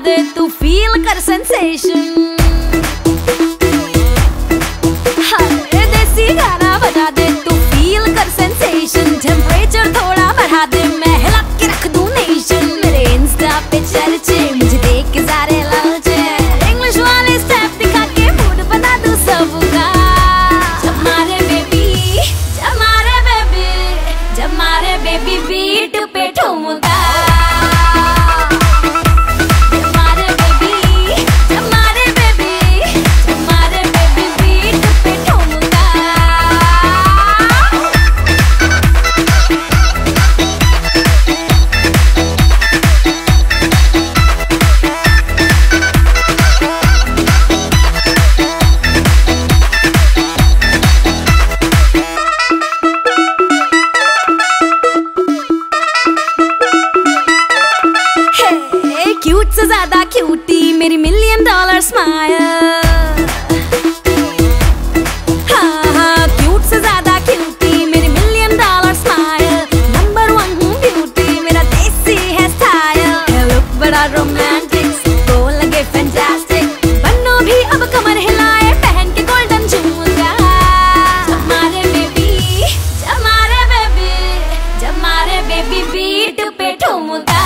added to feel her sensation. ज़्यादा cutie मेरी million dollar smile cute से ज़्यादा मेरी मिलियन डॉलर नंबर वन हूँ बड़ा बनो भी अब कमर हिलाए, पहन के गोल्डन हमारे बेबी बेबी हमारे बेबी बीट पे ठूमता।